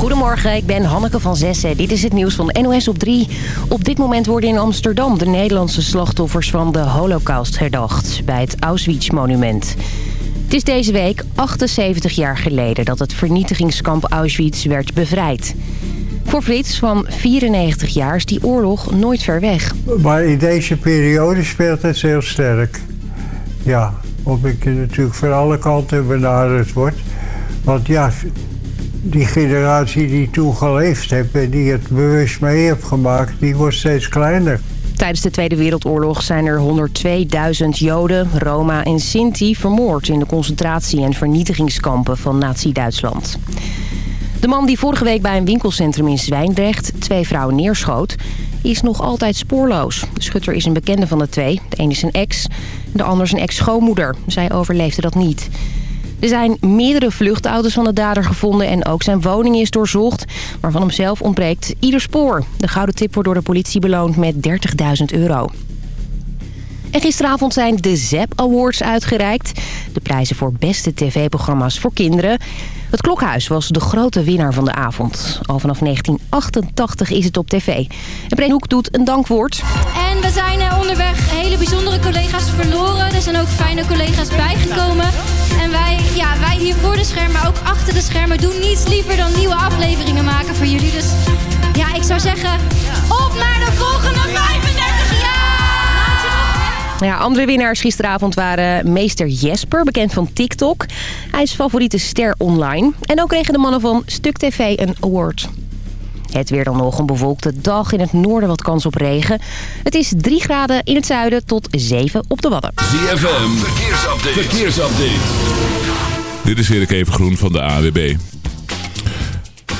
Goedemorgen, ik ben Hanneke van Zessen. Dit is het nieuws van NOS op 3. Op dit moment worden in Amsterdam de Nederlandse slachtoffers van de holocaust herdacht... bij het Auschwitz-monument. Het is deze week 78 jaar geleden dat het vernietigingskamp Auschwitz werd bevrijd. Voor Frits van 94 jaar is die oorlog nooit ver weg. Maar in deze periode speelt het heel sterk. Ja, omdat ik natuurlijk van alle kanten benaderd wordt. Want ja, die generatie die toen geleefd heeft en die het bewust mee heeft gemaakt, die wordt steeds kleiner. Tijdens de Tweede Wereldoorlog zijn er 102.000 Joden, Roma en Sinti vermoord in de concentratie- en vernietigingskampen van Nazi-Duitsland. De man die vorige week bij een winkelcentrum in Zwijndrecht twee vrouwen neerschoot, is nog altijd spoorloos. De schutter is een bekende van de twee. De een is een ex, de ander is een ex-schoonmoeder. Zij overleefde dat niet. Er zijn meerdere vluchtauto's van de dader gevonden en ook zijn woning is doorzocht. Maar van hemzelf ontbreekt ieder spoor. De gouden tip wordt door de politie beloond met 30.000 euro. En gisteravond zijn de ZEP Awards uitgereikt. De prijzen voor beste tv-programma's voor kinderen. Het Klokhuis was de grote winnaar van de avond. Al vanaf 1988 is het op tv. En Hoek doet een dankwoord. En we zijn eh, onderweg hele bijzondere collega's verloren. Er zijn ook fijne collega's bijgekomen. En wij, ja, wij hier voor de schermen, maar ook achter de schermen... doen niets liever dan nieuwe afleveringen maken voor jullie. Dus ja, ik zou zeggen, op naar de volgende 35 jaar! Ja, andere winnaars gisteravond waren meester Jesper, bekend van TikTok. Hij is favoriete ster online. En ook kregen de mannen van Stuk TV een award. Het weer dan nog een bewolkte dag. In het noorden wat kans op regen. Het is 3 graden in het zuiden tot 7 op de Wadden. ZFM, verkeersupdate. verkeersupdate. Dit is Erik Evengroen van de AWB.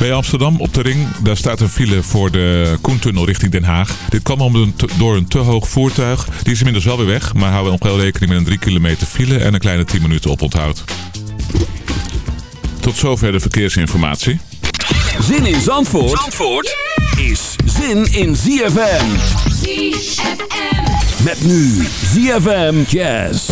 Bij Amsterdam op de ring, daar staat een file voor de Koentunnel richting Den Haag. Dit kwam om een door een te hoog voertuig. Die is inmiddels wel weer weg, maar houden nog wel rekening met een 3 kilometer file en een kleine 10 minuten oponthoud. Tot zover de verkeersinformatie. Zin in Zandvoort, Zandvoort is zin in ZFM. ZFM. Met nu ZFM Jazz.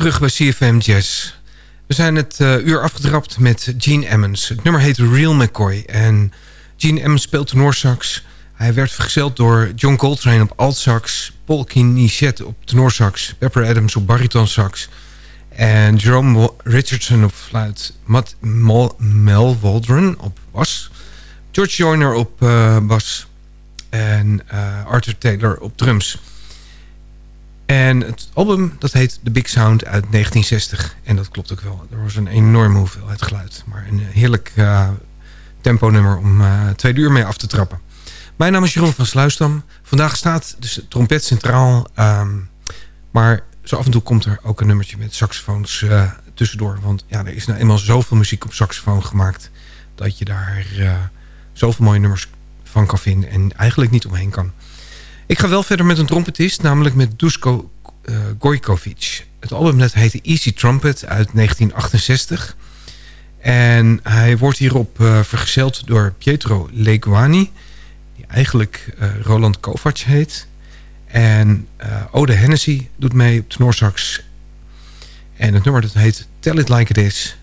Terug bij CFM Jazz. We zijn het uh, uur afgetrapt met Gene Emmons. Het nummer heet Real McCoy. En Gene Emmons speelt tenorsax. Hij werd vergezeld door John Coltrane op altsax... Paul Kinichet op tenorsax... Pepper Adams op baritonsax... en Jerome Richardson op fluit... Matt Mel Waldron op bas... George Joyner op uh, bas... en uh, Arthur Taylor op drums... En het album dat heet The Big Sound uit 1960. En dat klopt ook wel. Er was een enorme hoeveelheid geluid. Maar een heerlijk uh, tempo-nummer om uh, twee uur mee af te trappen. Mijn naam is Jeroen van Sluisdam. Vandaag staat dus de trompet centraal. Um, maar zo af en toe komt er ook een nummertje met saxofoons uh, tussendoor. Want ja, er is nou eenmaal zoveel muziek op saxofoon gemaakt... dat je daar zoveel mooie nummers van kan vinden... en eigenlijk niet omheen kan. Ik ga wel verder met een trompetist, namelijk met Dusko uh, Gojkovic. Het album net heette Easy Trumpet uit 1968. En hij wordt hierop uh, vergezeld door Pietro Leguani... die eigenlijk uh, Roland Kovac heet. En Ode Hennessy doet mee op tenorsax. En het nummer dat heet Tell It Like It Is.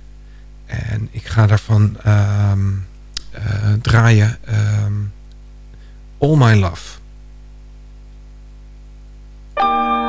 En ik ga daarvan um, draaien um, All My Love... Música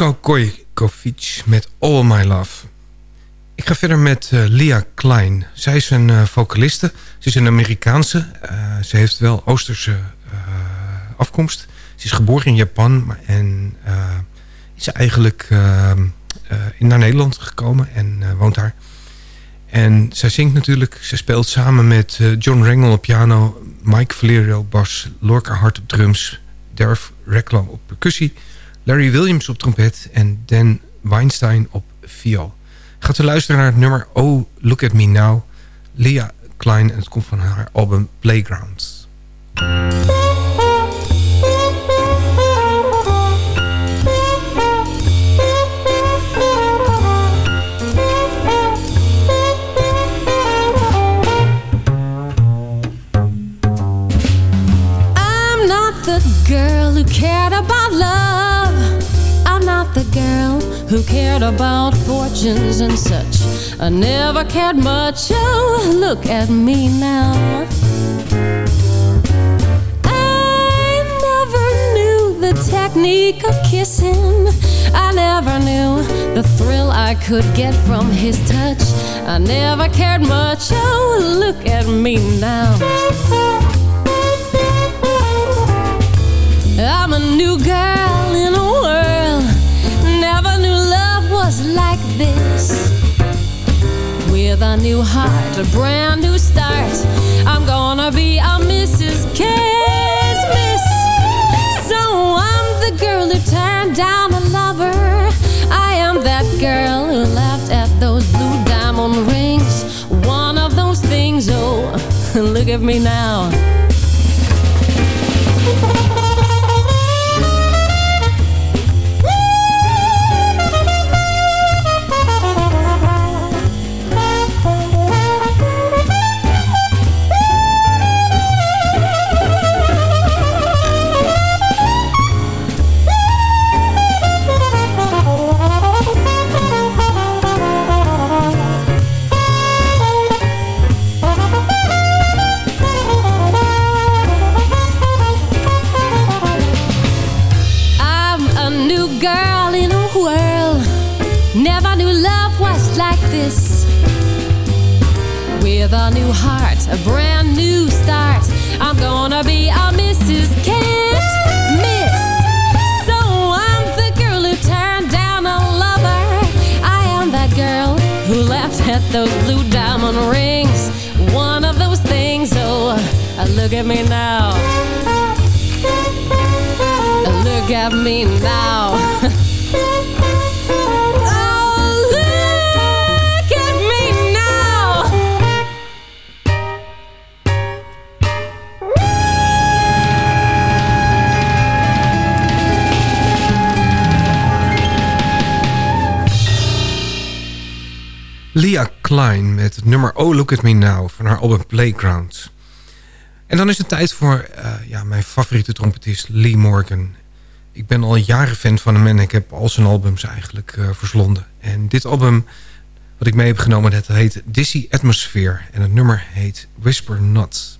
Dusko Kojkovic met All My Love. Ik ga verder met uh, Lia Klein. Zij is een uh, vocaliste. Ze is een Amerikaanse. Uh, ze heeft wel Oosterse afkomst. Ze is geboren in Japan en is eigenlijk naar Nederland gekomen en woont daar. En zij zingt natuurlijk. Ze speelt samen met John Rangel op piano, Mike Valerio bas, Lorca Hart op drums, Derf Reklam op percussie, Larry Williams op trompet en Dan Weinstein op viool. Gaat u luisteren naar het nummer Oh Look At Me Now. Leah Klein en het komt van haar album Playgrounds. Girl who cared about. Who cared about fortunes and such. I never cared much. Oh, look at me now. I never knew the technique of kissing. I never knew the thrill I could get from his touch. I never cared much. Oh, look at me now. I'm a new girl in a world. A new heart, a brand new start. I'm gonna be a Mrs. Can't Miss. So I'm the girl who turned down a lover. I am that girl who laughed at those blue diamond rings. One of those things, oh, look at me now. A brand new start. I'm gonna be a Mrs. Can't Miss. So I'm the girl who turned down a lover. I am that girl who laughed at those blue diamond rings. One of those things, oh, uh, look at me now. Uh, look at me now. Met het nummer Oh Look At Me Now van haar album Playgrounds. En dan is het tijd voor eh, ja, mijn favoriete trompetist Lee Morgan. Ik ben al jaren fan van hem en ik heb al zijn albums eigenlijk uh, verslonden. En dit album wat ik mee heb genomen, dat heet Dizzy Atmosphere. En het nummer heet Whisper Not.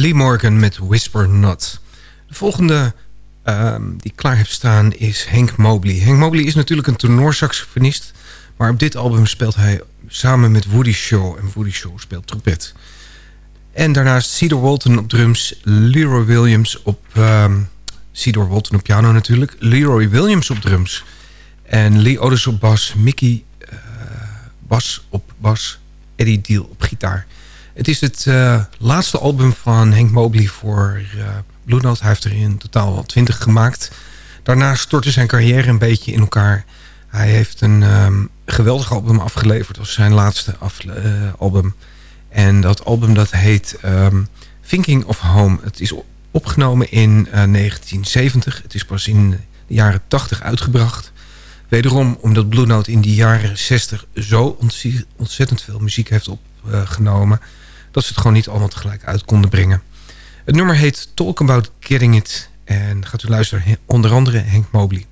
Lee Morgan met Whisper Not. De volgende ehm, die klaar heeft staan is Hank Mobley. Hank Mobley is natuurlijk een tenorsaxofonist... maar op dit album speelt hij samen met Woody Shaw. En Woody Shaw speelt trompet. En daarnaast Cedar Walton op drums, Leroy Williams op... Um, Cedar Walton op piano natuurlijk, Leroy Williams op drums... en Lee Otis op bas, Mickey uh, bas op bas, Eddie Deal op gitaar... Het is het uh, laatste album van Hank Mobley voor uh, Blue Note. Hij heeft er in totaal wel twintig gemaakt. Daarna stortte zijn carrière een beetje in elkaar. Hij heeft een um, geweldig album afgeleverd als zijn laatste uh, album. En dat album dat heet um, Thinking of Home. Het is opgenomen in 1970. Het is pas in de jaren 80 uitgebracht. Wederom omdat Blue Note in die jaren 60 zo ontzettend veel muziek heeft opgenomen dat ze het gewoon niet allemaal tegelijk uit konden brengen. Het nummer heet Talk About Getting It. En gaat u luisteren onder andere Henk Mobley.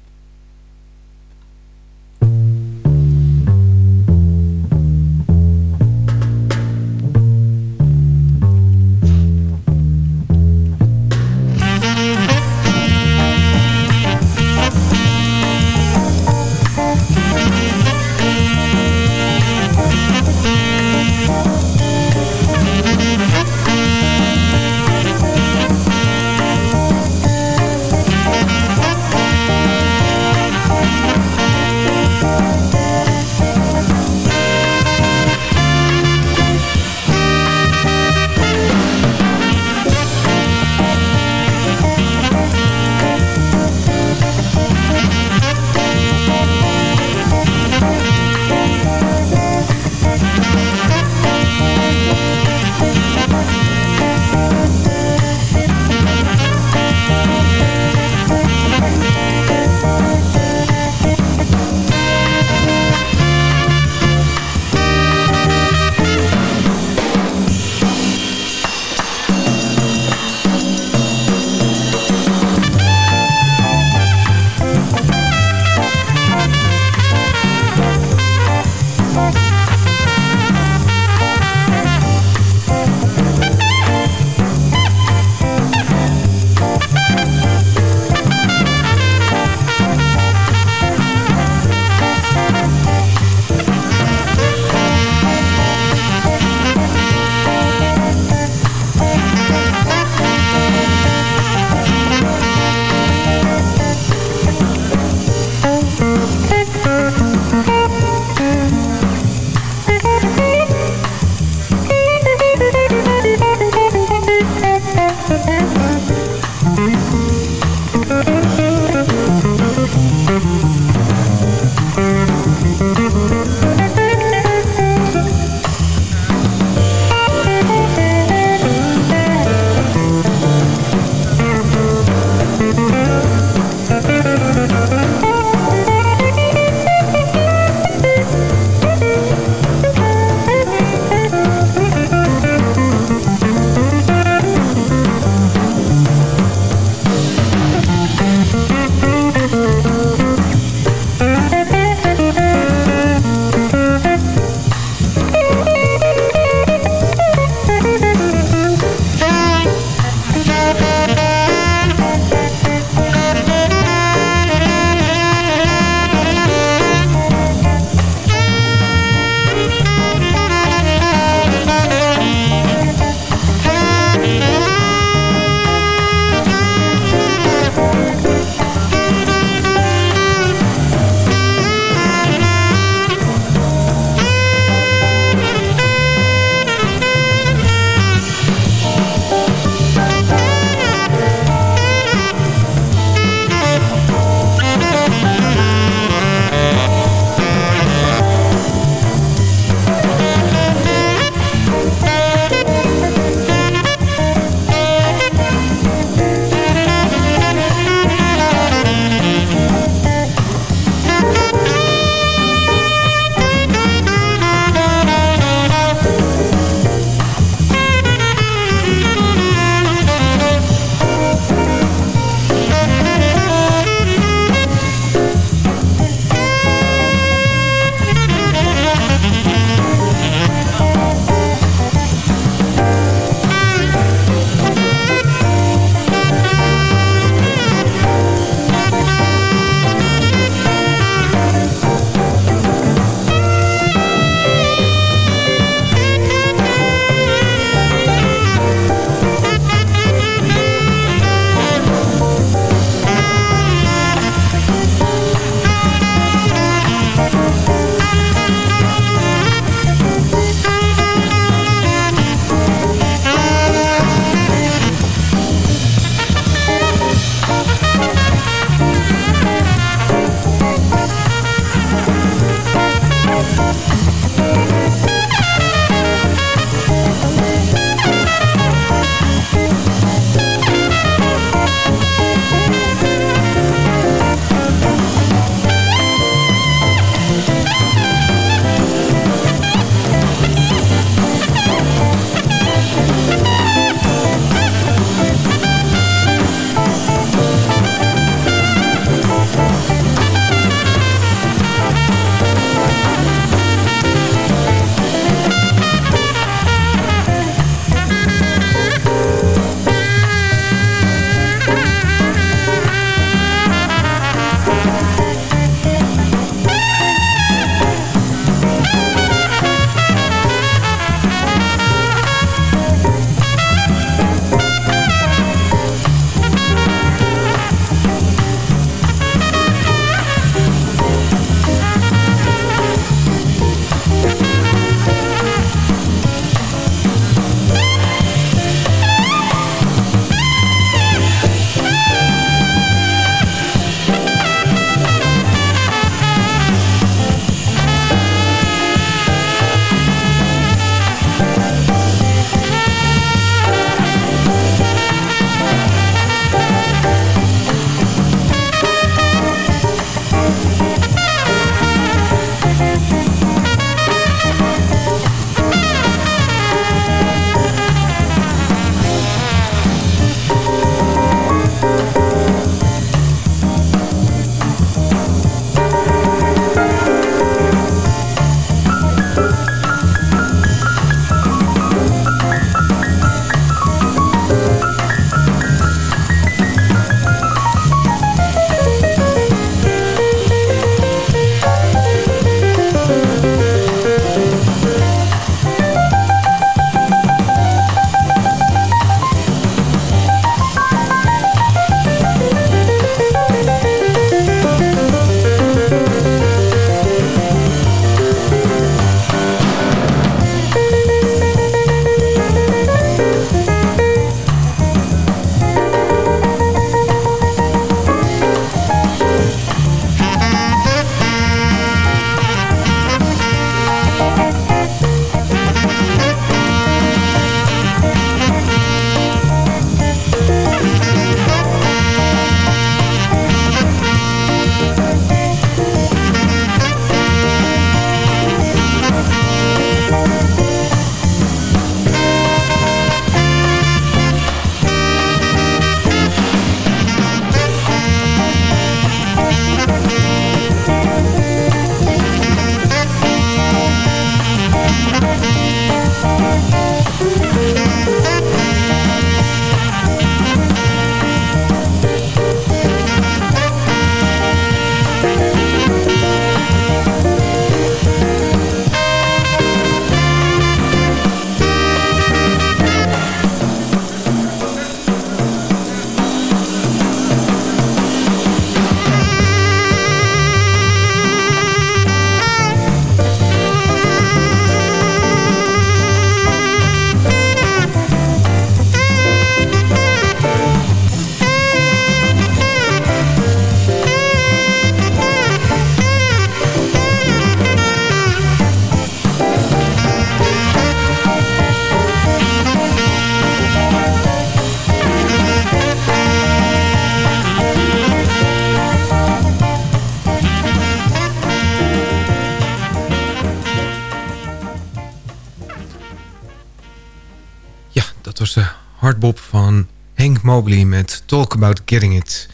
About Getting It.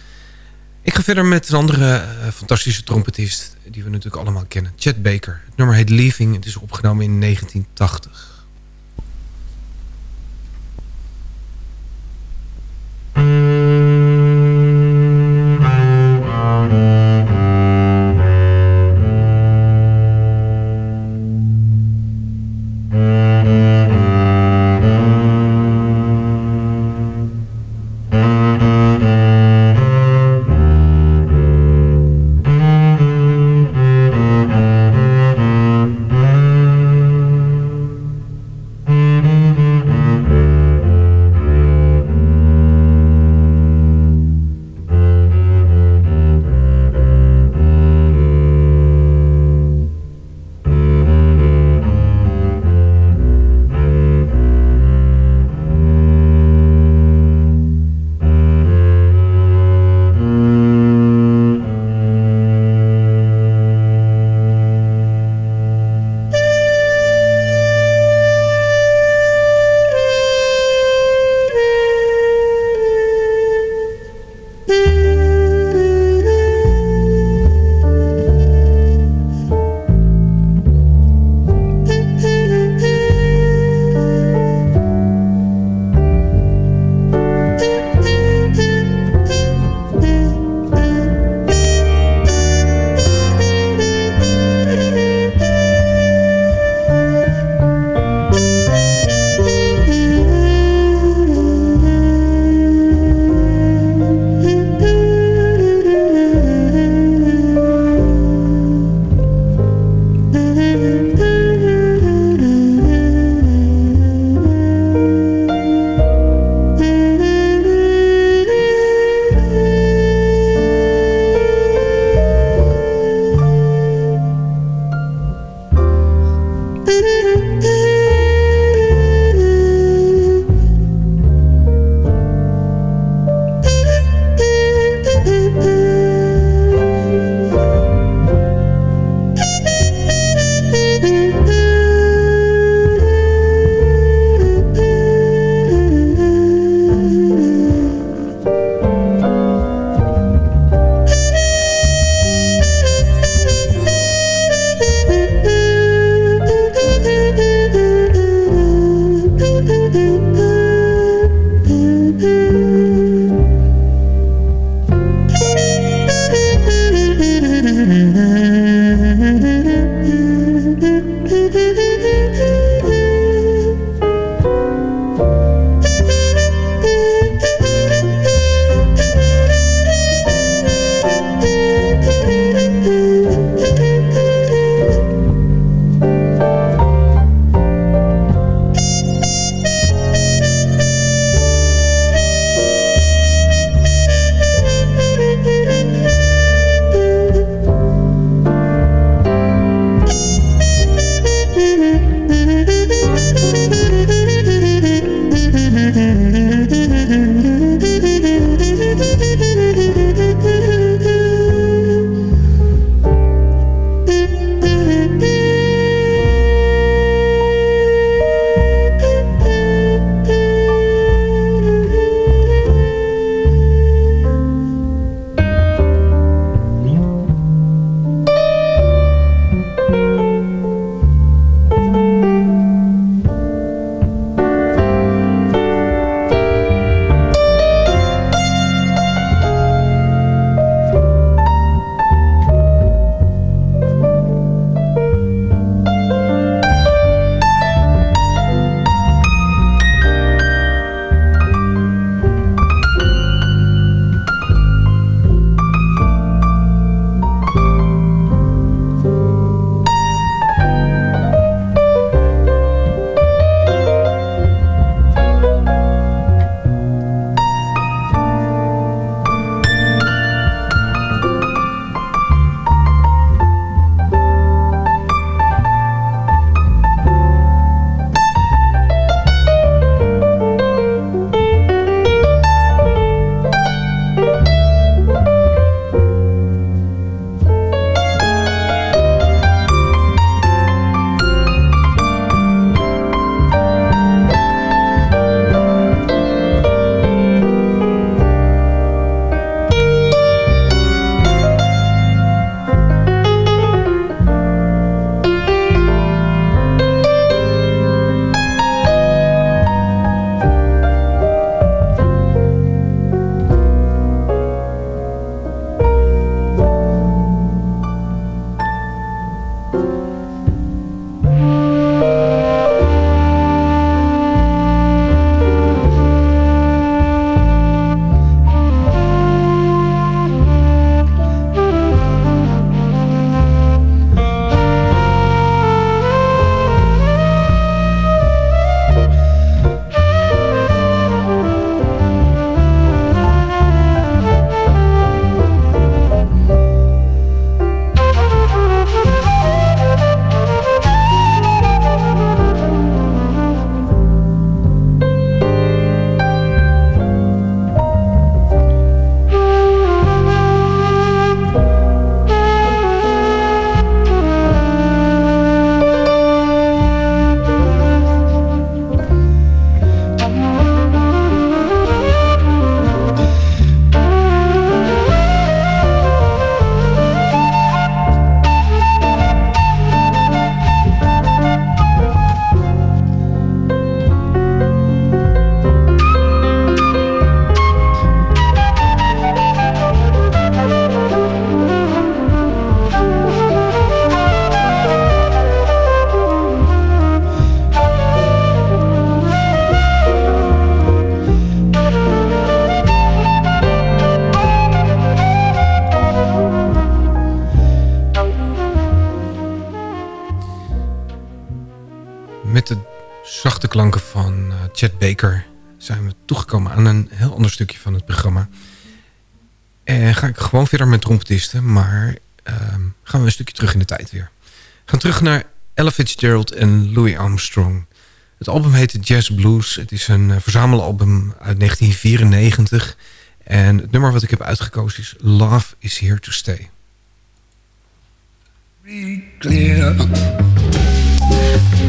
Ik ga verder met een andere uh, fantastische trompetist... die we natuurlijk allemaal kennen, Chet Baker. Het nummer heet Leaving, het is opgenomen in 1980. Ga ik gewoon verder met trompetisten, maar uh, gaan we een stukje terug in de tijd weer. We gaan terug naar Ella Fitzgerald en Louis Armstrong. Het album heet Jazz Blues. Het is een uh, verzamelalbum uit 1994. En het nummer wat ik heb uitgekozen is Love is Here to Stay. Be clear.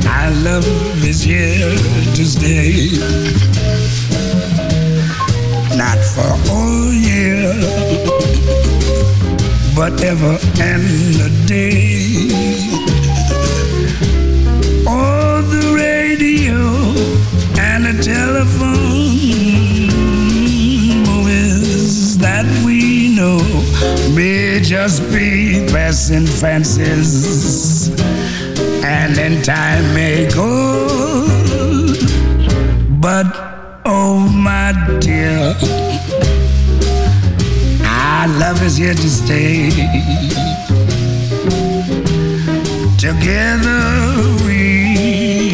My love is here to stay. Not for a year, but ever and a day. Oh, the radio and the telephone oh, movies that we know may just be passing fancies and in time may go. But oh my dear, love is here to stay. Together we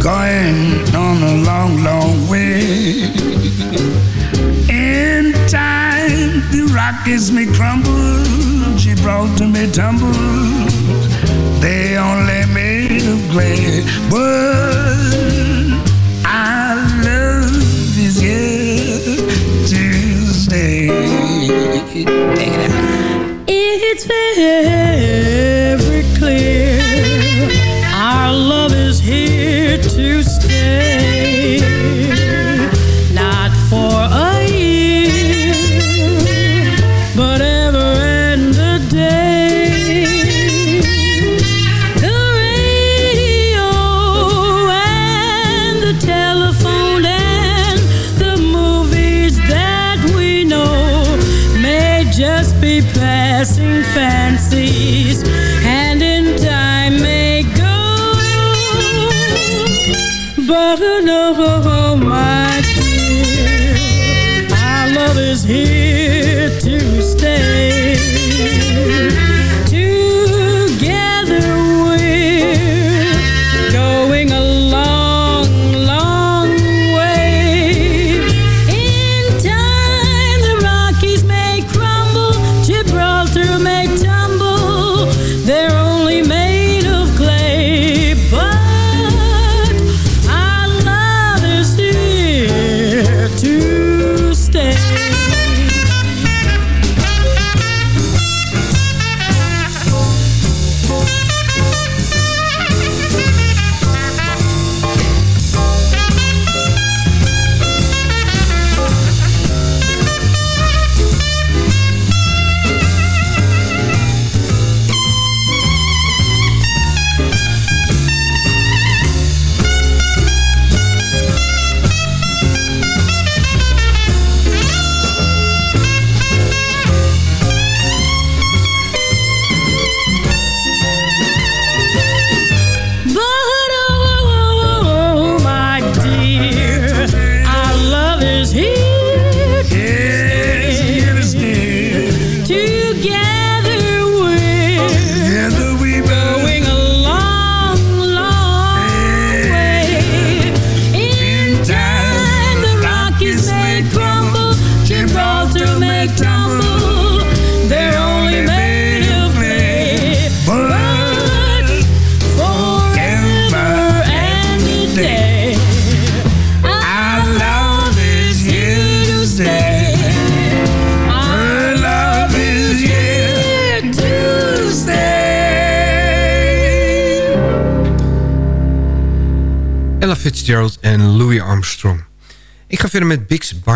going on a long, long way. In time, the rockets may crumble, Gibraltar may tumble they only made of clay. But Take it out. It's very clear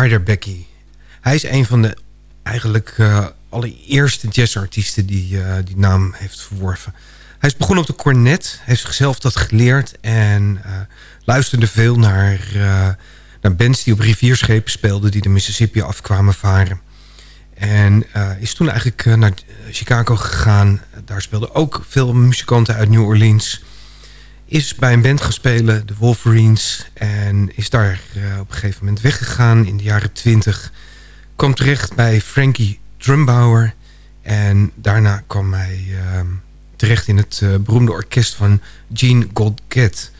Beiderbecke. Hij is een van de eigenlijk uh, allereerste jazzartiesten die uh, die naam heeft verworven. Hij is begonnen op de cornet, heeft zichzelf dat geleerd... en uh, luisterde veel naar, naar bands die op rivierschepen speelden... die de Mississippi afkwamen varen. En is toen eigenlijk naar Chicago gegaan. Daar speelden ook veel muzikanten uit New Orleans is bij een band gaan de Wolverines. En is daar uh, op een gegeven moment weggegaan in de jaren 20. Kwam terecht bij Frankie Drumbauer. En daarna kwam hij uh, terecht in het uh, beroemde orkest van Gene Goldget.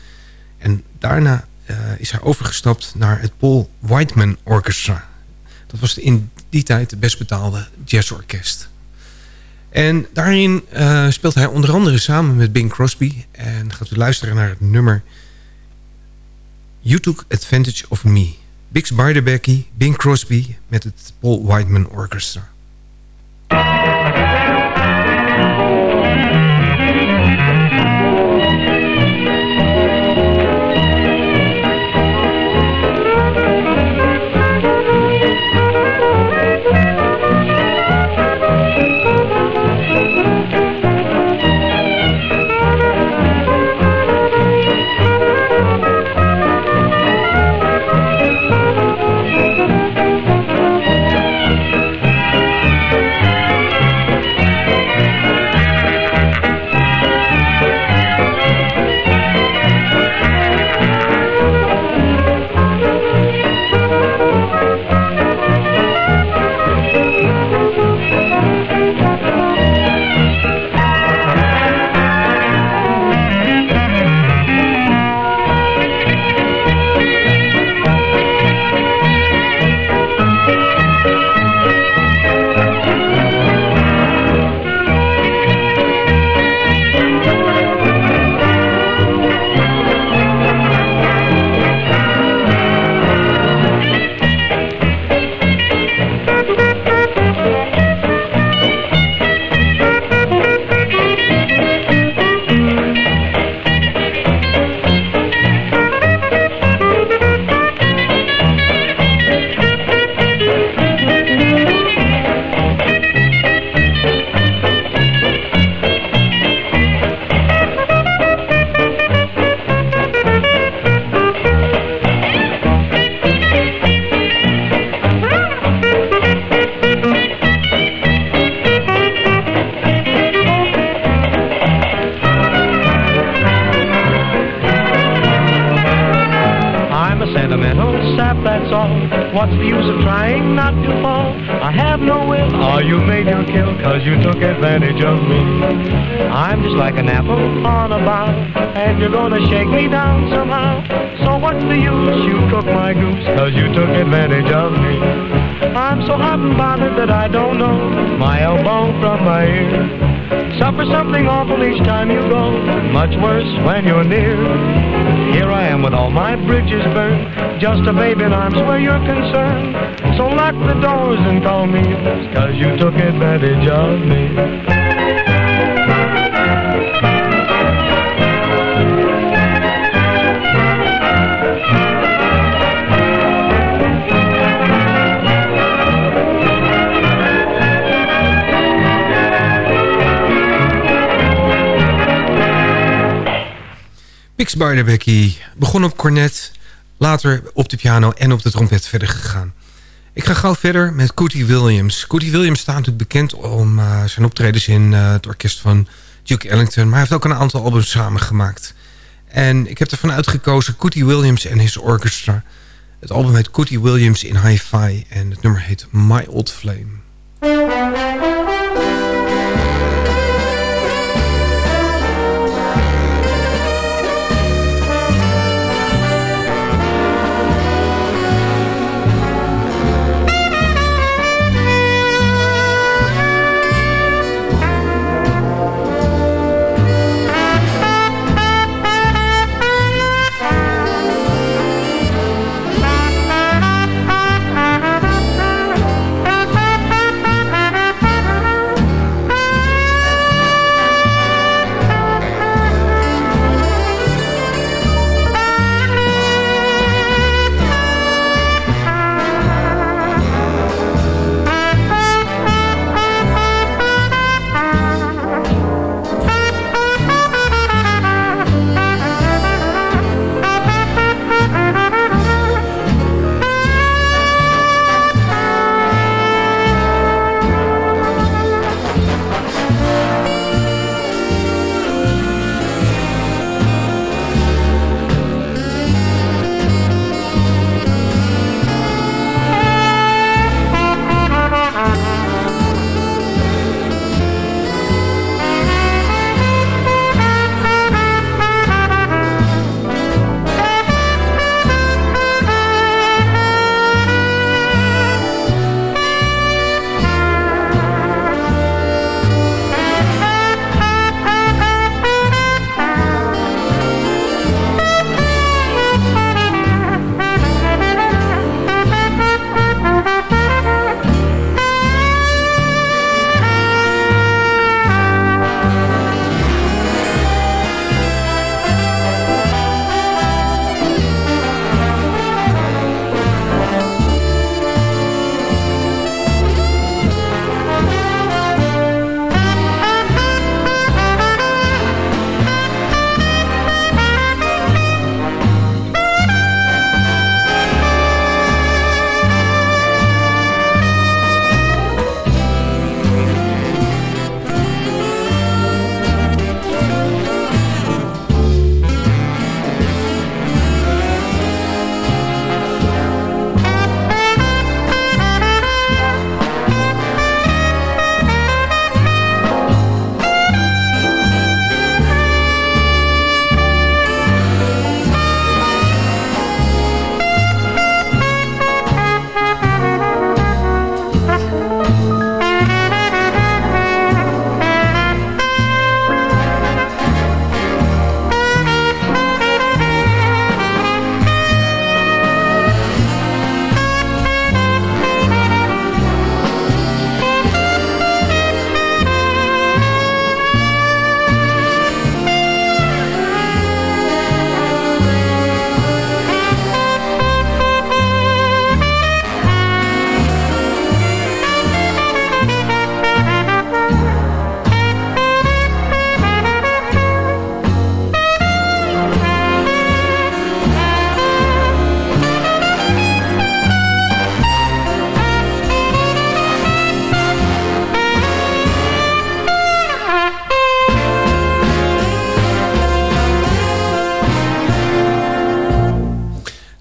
En daarna uh, is hij overgestapt naar het Paul Whiteman Orchestra. Dat was in die tijd het best betaalde jazzorkest. En daarin uh, speelt hij onder andere samen met Bing Crosby. En gaat u luisteren naar het nummer You Took Advantage of Me. Bix Beiderbecke, Bing Crosby met het Paul Whiteman Orchestra. When you're near. Here I am with all my bridges burned, just a baby in arms where you're concerned. So lock the doors and call me, cause you took advantage of me. Beiderbecke begon op cornet, later op de piano en op de trompet verder gegaan. Ik ga gauw verder met Cootie Williams. Cootie Williams staat natuurlijk bekend om uh, zijn optredens in uh, het orkest van Duke Ellington... maar hij heeft ook een aantal albums samengemaakt. En ik heb ervan uitgekozen Cootie Williams en His Orchestra. Het album heet Cootie Williams in Hi-Fi en het nummer heet My Old Flame.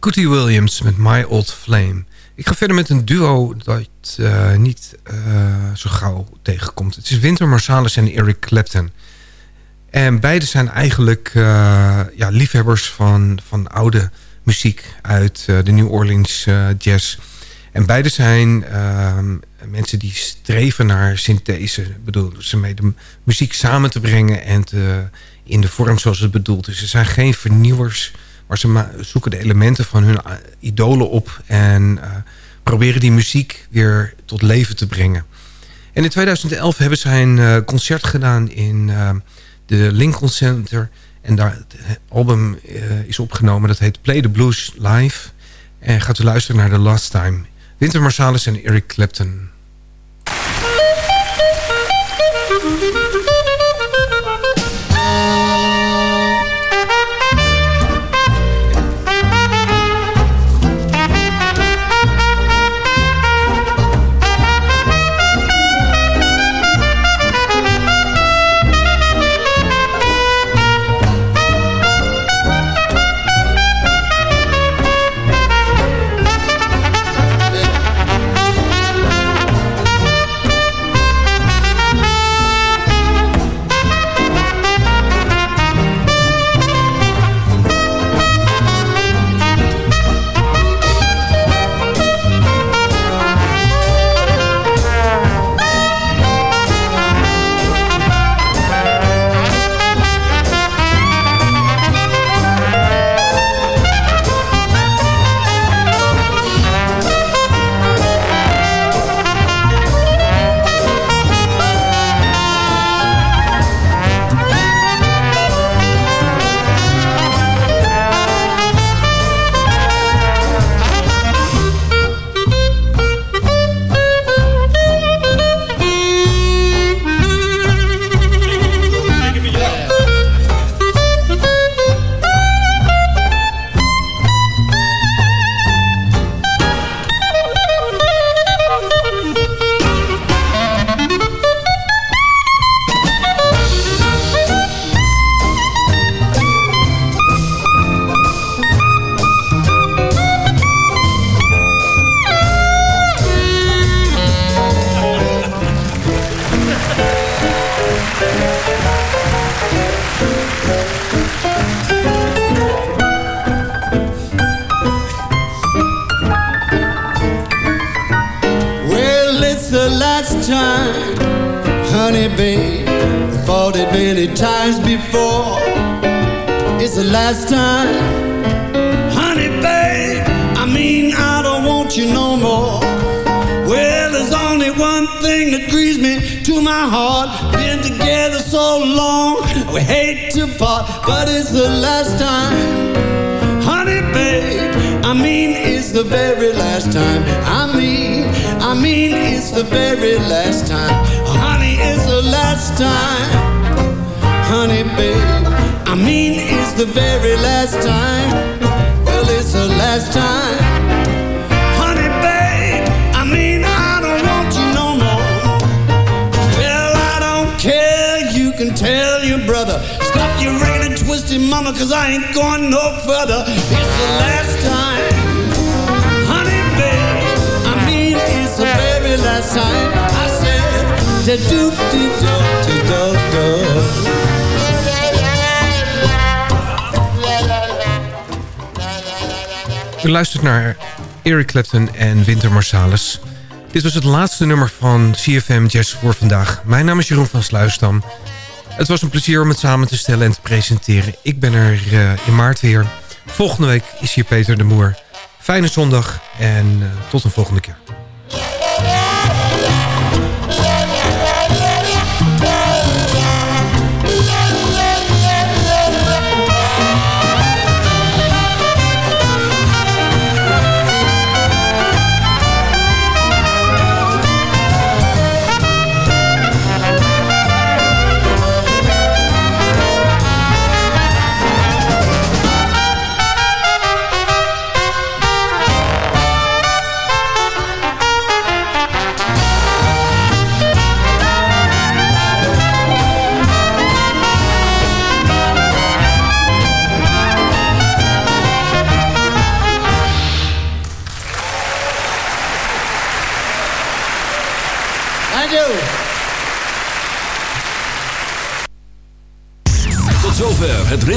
Cootie Williams met My Old Flame. Ik ga verder met een duo dat uh, niet uh, zo gauw tegenkomt. Het is Winter Marsalis en Eric Clapton. En beide zijn eigenlijk uh, ja, liefhebbers van, van oude muziek uit de New Orleans jazz. En beide zijn ehm, mensen die streven naar synthese. Ik bedoel, ze mee de muziek samen te brengen en te, in de vorm zoals het bedoeld is. Ze zijn geen vernieuwers maar ze zoeken de elementen van hun eh, idolen op... en uh, proberen die muziek weer tot leven te brengen. En in 2011 hebben zij een uh, concert gedaan in de Lincoln Center. En daar, het album is opgenomen. Dat heet Play the Blues Live. En gaat u luisteren naar The Last Time. Winter Marsalis en Eric Clapton. Cause I ain't going no further. It's the last time, honey, babe. I mean, it's the very last time I said, da do do do do do do. U luistert naar Eric Clapton en Winter Marsalis. Dit was het laatste nummer van CFM Jazz voor vandaag. Mijn naam is Jeroen van Sluisdam. Het was een plezier om het samen te stellen en te presenteren. Ik ben er uh, in maart weer. Volgende week is hier Peter de Moer. Fijne zondag en uh, tot een volgende keer.